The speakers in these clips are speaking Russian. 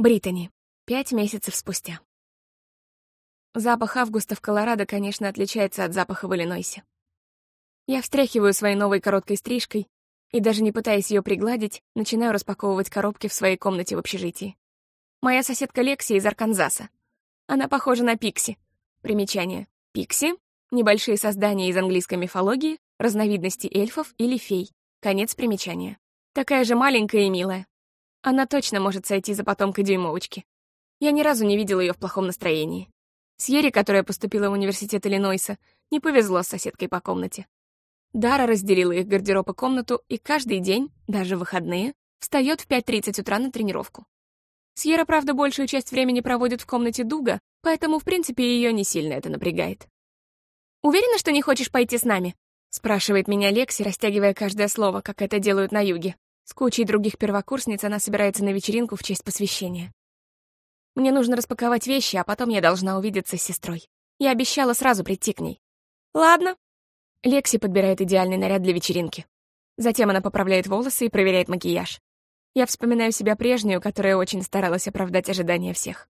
Британи. Пять месяцев спустя. Запах августа в Колорадо, конечно, отличается от запаха в Иллинойсе. Я встряхиваю своей новой короткой стрижкой и, даже не пытаясь ее пригладить, начинаю распаковывать коробки в своей комнате в общежитии. Моя соседка Лекси из Арканзаса. Она похожа на Пикси. Примечание. Пикси — небольшие создания из английской мифологии, разновидности эльфов или фей. Конец примечания. Такая же маленькая и милая. Она точно может сойти за потомка дюймовочки. Я ни разу не видела ее в плохом настроении. Сьерри, которая поступила в университет Иллинойса, не повезло с соседкой по комнате. Дара разделила их гардероб и комнату, и каждый день, даже в выходные, встает в 5.30 утра на тренировку. Сьерра, правда, большую часть времени проводит в комнате Дуга, поэтому, в принципе, ее не сильно это напрягает. «Уверена, что не хочешь пойти с нами?» — спрашивает меня Лекси, растягивая каждое слово, как это делают на юге. С кучей других первокурсниц она собирается на вечеринку в честь посвящения. Мне нужно распаковать вещи, а потом я должна увидеться с сестрой. Я обещала сразу прийти к ней. Ладно. Лекси подбирает идеальный наряд для вечеринки. Затем она поправляет волосы и проверяет макияж. Я вспоминаю себя прежнюю, которая очень старалась оправдать ожидания всех.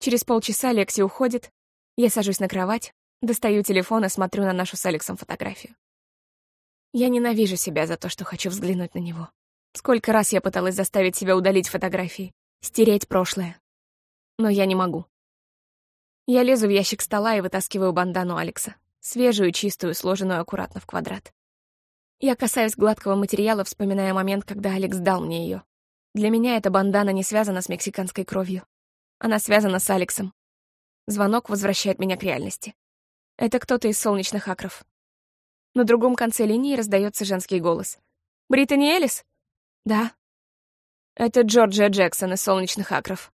Через полчаса Лекси уходит, я сажусь на кровать, достаю телефон и смотрю на нашу с Алексом фотографию. Я ненавижу себя за то, что хочу взглянуть на него. Сколько раз я пыталась заставить себя удалить фотографии, стереть прошлое. Но я не могу. Я лезу в ящик стола и вытаскиваю бандану Алекса. Свежую, чистую, сложенную аккуратно в квадрат. Я касаюсь гладкого материала, вспоминая момент, когда Алекс дал мне ее. Для меня эта бандана не связана с мексиканской кровью. Она связана с Алексом. Звонок возвращает меня к реальности. Это кто-то из солнечных акров. На другом конце линии раздается женский голос. «Британи Элис?» «Да». «Это Джорджия Джексон из «Солнечных акров».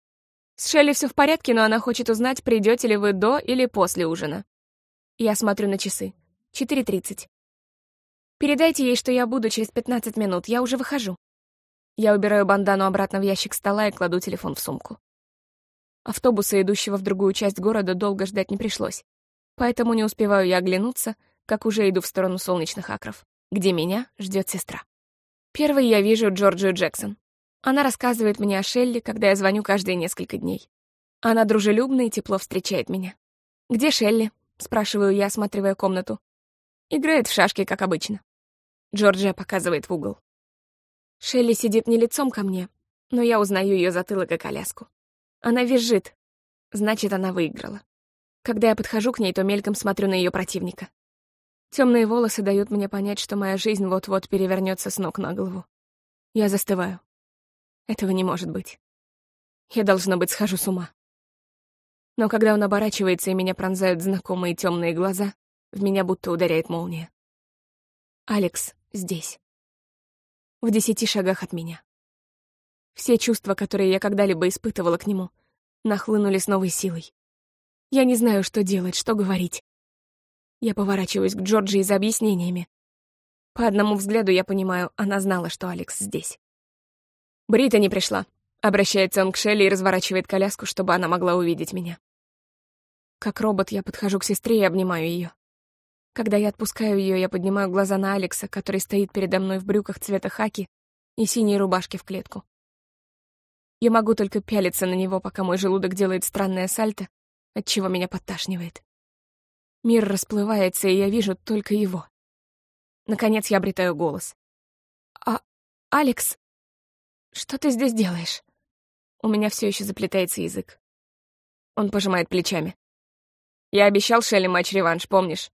С Шелли все в порядке, но она хочет узнать, придете ли вы до или после ужина. Я смотрю на часы. 4.30. Передайте ей, что я буду через 15 минут, я уже выхожу. Я убираю бандану обратно в ящик стола и кладу телефон в сумку. Автобуса, идущего в другую часть города, долго ждать не пришлось. Поэтому не успеваю я оглянуться, как уже иду в сторону солнечных акров, где меня ждет сестра. Первой я вижу Джорджию Джексон. Она рассказывает мне о Шелли, когда я звоню каждые несколько дней. Она дружелюбно и тепло встречает меня. «Где Шелли?» — спрашиваю я, осматривая комнату. Играет в шашки, как обычно. Джорджия показывает в угол. Шелли сидит не лицом ко мне, но я узнаю ее затылок и коляску. Она визжит. Значит, она выиграла. Когда я подхожу к ней, то мельком смотрю на ее противника. Темные волосы дают мне понять, что моя жизнь вот-вот перевернется с ног на голову. Я застываю. Этого не может быть. Я, должно быть, схожу с ума. Но когда он оборачивается и меня пронзают знакомые темные глаза, в меня будто ударяет молния. Алекс здесь. В десяти шагах от меня. Все чувства, которые я когда-либо испытывала к нему, нахлынули с новой силой. Я не знаю, что делать, что говорить. Я поворачиваюсь к Джорджии за объяснениями. По одному взгляду я понимаю, она знала, что Алекс здесь. «Брита не пришла», — обращается он к Шелли и разворачивает коляску, чтобы она могла увидеть меня. Как робот я подхожу к сестре и обнимаю ее. Когда я отпускаю ее, я поднимаю глаза на Алекса, который стоит передо мной в брюках цвета хаки и синей рубашке в клетку. Я могу только пялиться на него, пока мой желудок делает странное сальто, отчего меня подташнивает. Мир расплывается, и я вижу только его. Наконец я обретаю голос. «А, Алекс, что ты здесь делаешь?» У меня все еще заплетается язык. Он пожимает плечами. «Я обещал Шелли матч-реванш, помнишь?»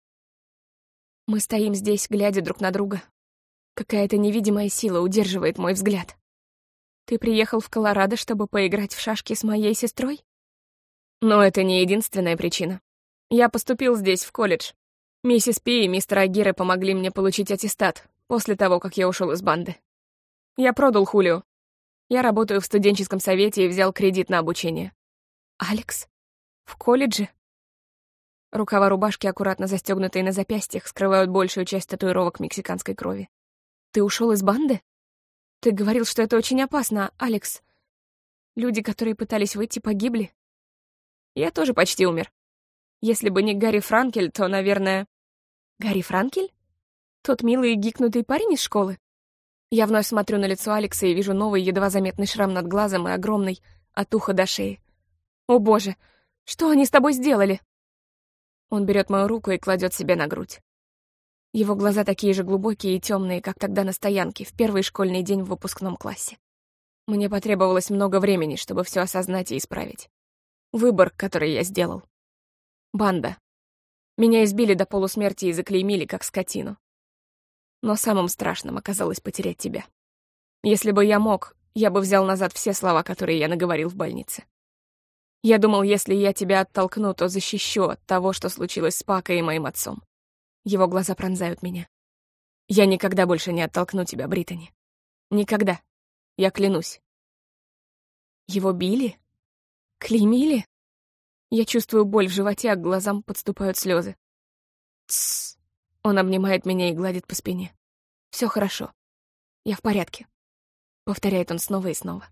Мы стоим здесь, глядя друг на друга. Какая-то невидимая сила удерживает мой взгляд. «Ты приехал в Колорадо, чтобы поиграть в шашки с моей сестрой?» Но это не единственная причина. Я поступил здесь, в колледж. Миссис Пи и мистер Агиры помогли мне получить аттестат после того, как я ушел из банды. Я продал Хулио. Я работаю в студенческом совете и взял кредит на обучение. Алекс? В колледже? Рукава рубашки, аккуратно застегнутые на запястьях, скрывают большую часть татуировок мексиканской крови. Ты ушел из банды? Ты говорил, что это очень опасно, Алекс. Люди, которые пытались выйти, погибли. Я тоже почти умер. Если бы не Гарри Франкель, то, наверное... Гарри Франкель? Тот милый и гикнутый парень из школы? Я вновь смотрю на лицо Алекса и вижу новый, едва заметный шрам над глазом и огромный, от уха до шеи. «О боже, что они с тобой сделали?» Он берет мою руку и кладет себе на грудь. Его глаза такие же глубокие и темные, как тогда на стоянке, в первый школьный день в выпускном классе. Мне потребовалось много времени, чтобы все осознать и исправить. Выбор, который я сделал. Банда. Меня избили до полусмерти и заклеймили, как скотину. Но самым страшным оказалось потерять тебя. Если бы я мог, я бы взял назад все слова, которые я наговорил в больнице. Я думал, если я тебя оттолкну, то защищу от того, что случилось с Пакой и моим отцом. Его глаза пронзают меня. Я никогда больше не оттолкну тебя, Британи. Никогда. Я клянусь. Его били? Клеймили? Я чувствую боль в животе, а к глазам подступают слезы. Тссс. Он обнимает меня и гладит по спине. Все хорошо. Я в порядке. Повторяет он снова и снова.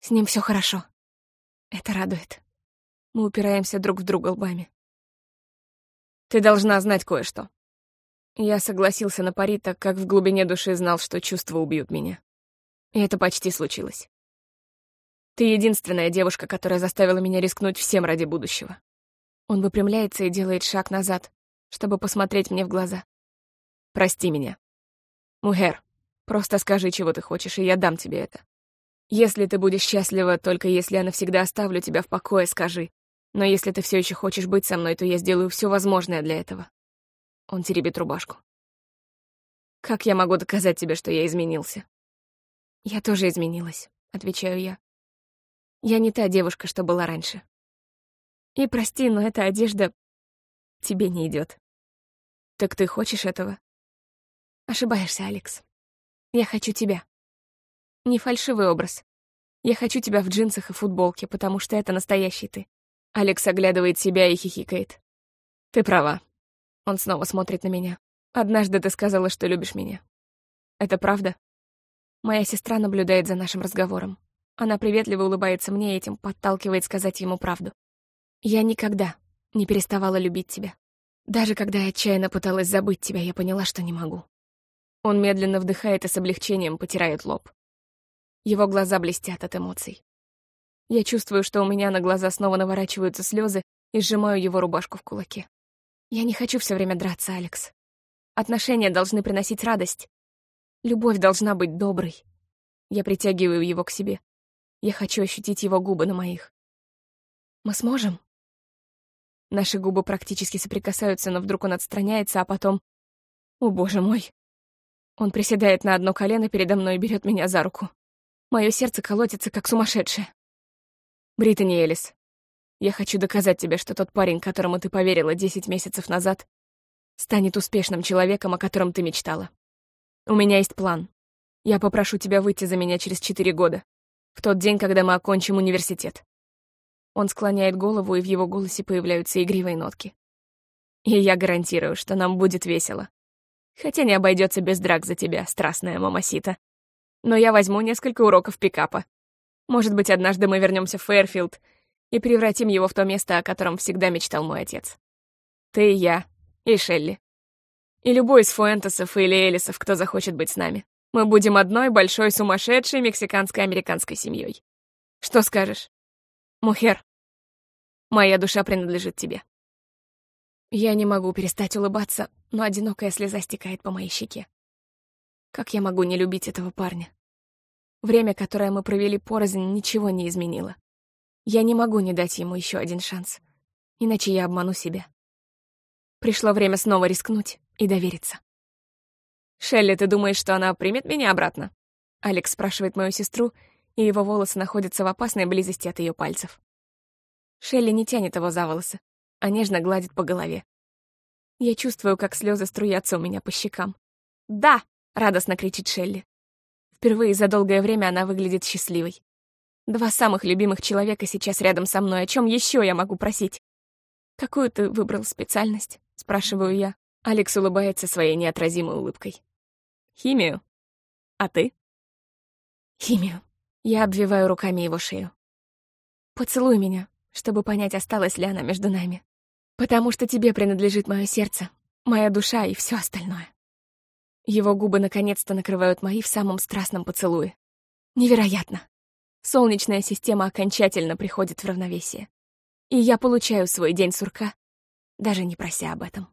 С ним все хорошо. Это радует. Мы упираемся друг в друга лбами. Ты должна знать кое-что. Я согласился на пари, так как в глубине души знал, что чувства убьют меня. И это почти случилось. Ты единственная девушка, которая заставила меня рискнуть всем ради будущего. Он выпрямляется и делает шаг назад, чтобы посмотреть мне в глаза. Прости меня. Мухер, просто скажи, чего ты хочешь, и я дам тебе это. Если ты будешь счастлива, только если я навсегда оставлю тебя в покое, скажи. Но если ты все еще хочешь быть со мной, то я сделаю все возможное для этого. Он теребит рубашку. Как я могу доказать тебе, что я изменился? Я тоже изменилась, отвечаю я. Я не та девушка, что была раньше. И прости, но эта одежда тебе не идет. Так ты хочешь этого? Ошибаешься, Алекс. Я хочу тебя. Не фальшивый образ. Я хочу тебя в джинсах и футболке, потому что это настоящий ты. Алекс оглядывает себя и хихикает. Ты права. Он снова смотрит на меня. Однажды ты сказала, что любишь меня. Это правда? Моя сестра наблюдает за нашим разговором. Она приветливо улыбается мне этим, подталкивает сказать ему правду. Я никогда не переставала любить тебя. Даже когда я отчаянно пыталась забыть тебя, я поняла, что не могу. Он медленно вдыхает и с облегчением потирает лоб. Его глаза блестят от эмоций. Я чувствую, что у меня на глаза снова наворачиваются слезы и сжимаю его рубашку в кулаке. Я не хочу все время драться, Алекс. Отношения должны приносить радость. Любовь должна быть доброй. Я притягиваю его к себе. Я хочу ощутить его губы на моих. Мы сможем? Наши губы практически соприкасаются, но вдруг он отстраняется, а потом... О, боже мой! Он приседает на одно колено передо мной и берет меня за руку. Мое сердце колотится, как сумасшедшее. Британи Элис, я хочу доказать тебе, что тот парень, которому ты поверила десять месяцев назад, станет успешным человеком, о котором ты мечтала. У меня есть план. Я попрошу тебя выйти за меня через четыре года, в тот день, когда мы окончим университет. Он склоняет голову, и в его голосе появляются игривые нотки. И я гарантирую, что нам будет весело. Хотя не обойдется без драк за тебя, страстная mamacita но я возьму несколько уроков пикапа. Может быть, однажды мы вернемся в Фэрфилд и превратим его в то место, о котором всегда мечтал мой отец. Ты и я, и Шелли. И любой из Фуэнтесов или Элисов, кто захочет быть с нами. Мы будем одной большой сумасшедшей мексиканско-американской семьей. Что скажешь? Mujer, моя душа принадлежит тебе. Я не могу перестать улыбаться, но одинокая слеза стекает по моей щеке. Как я могу не любить этого парня? Время, которое мы провели порознь, ничего не изменило. Я не могу не дать ему еще один шанс, иначе я обману себя. Пришло время снова рискнуть и довериться. «Шелли, ты думаешь, что она примет меня обратно?» Алекс спрашивает мою сестру, и его волосы находятся в опасной близости от ее пальцев. Шелли не тянет его за волосы, а нежно гладит по голове. Я чувствую, как слезы струятся у меня по щекам. «Да!» радостно кричит Шелли. Впервые за долгое время она выглядит счастливой. Два самых любимых человека сейчас рядом со мной. О чем еще я могу просить? Какую ты выбрал специальность? Спрашиваю я. Алекс улыбается своей неотразимой улыбкой. Химию. А ты? Химию. Я обвиваю руками его шею. Поцелуй меня, чтобы понять, осталась ли она между нами. Потому что тебе принадлежит мое сердце, моя душа и все остальное. Его губы наконец-то накрывают мои в самом страстном поцелуе. Невероятно. солнечная система окончательно приходит в равновесие. И я получаю свой день сурка, даже не прося об этом.